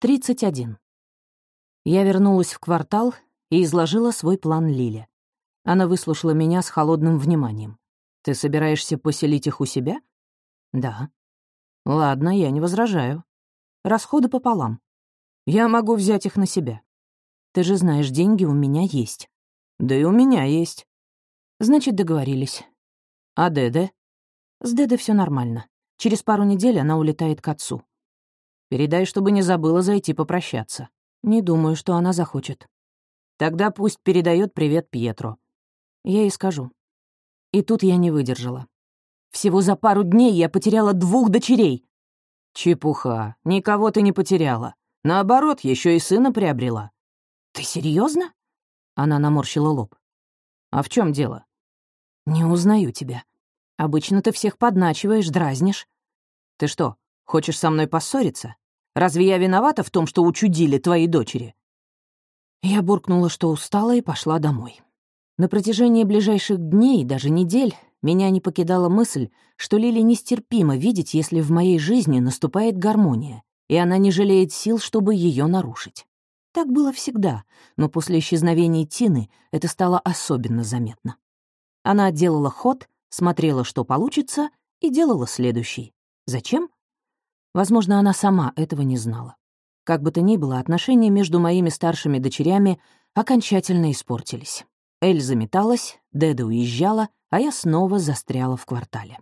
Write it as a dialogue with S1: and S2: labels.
S1: 31. Я вернулась в квартал и изложила свой план Лиле. Она выслушала меня с холодным вниманием. «Ты собираешься поселить их у себя?» «Да». «Ладно, я не возражаю. Расходы пополам. Я могу взять их на себя. Ты же знаешь, деньги у меня есть». «Да и у меня есть». «Значит, договорились. А Деде?» «С Деде все нормально. Через пару недель она улетает к отцу. Передай, чтобы не забыла зайти попрощаться. Не думаю, что она захочет. Тогда пусть передает привет Пьетро. Я ей скажу. И тут я не выдержала. Всего за пару дней я потеряла двух дочерей. Чепуха. Никого ты не потеряла. Наоборот, еще и сына приобрела. Ты серьезно? Она наморщила лоб. А в чем дело? Не узнаю тебя. Обычно ты всех подначиваешь, дразнишь. Ты что, хочешь со мной поссориться? Разве я виновата в том, что учудили твои дочери?» Я буркнула, что устала, и пошла домой. На протяжении ближайших дней, даже недель, меня не покидала мысль, что Лили нестерпимо видеть, если в моей жизни наступает гармония, и она не жалеет сил, чтобы ее нарушить. Так было всегда, но после исчезновения Тины это стало особенно заметно. Она делала ход, смотрела, что получится, и делала следующий. Зачем? Возможно, она сама этого не знала. Как бы то ни было, отношения между моими старшими дочерями окончательно испортились. Эльза металась, Деда уезжала, а я снова застряла в квартале.